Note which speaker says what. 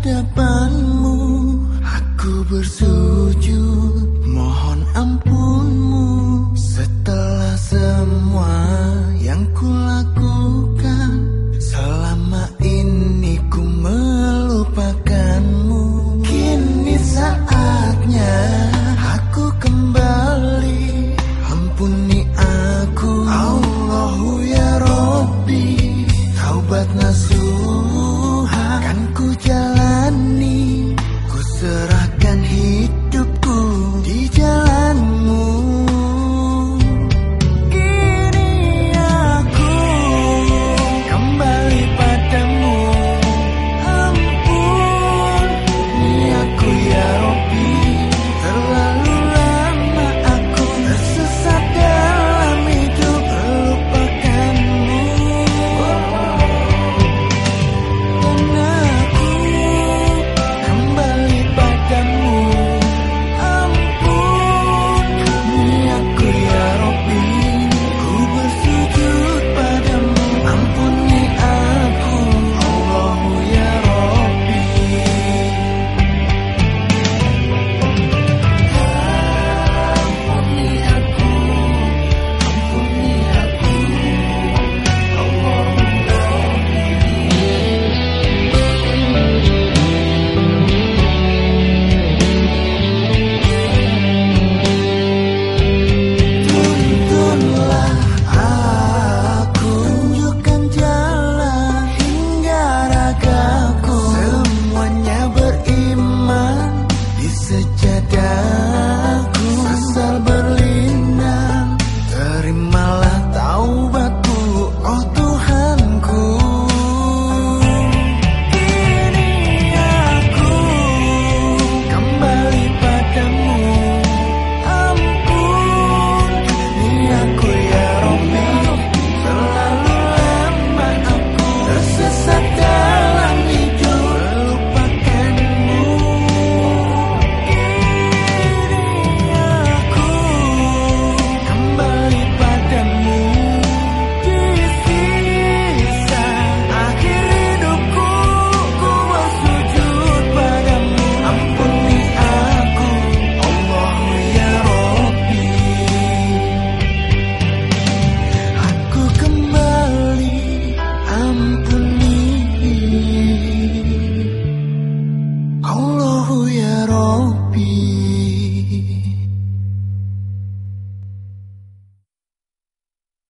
Speaker 1: hadapanmu Aku bersujud mohon ampunmu. Setelah semua yang kulakukan Selama ini ku melupakanmu. Kini saatnya aku kembali. Ampuni aku Allahu ya Rabbi. Taubat nasuh be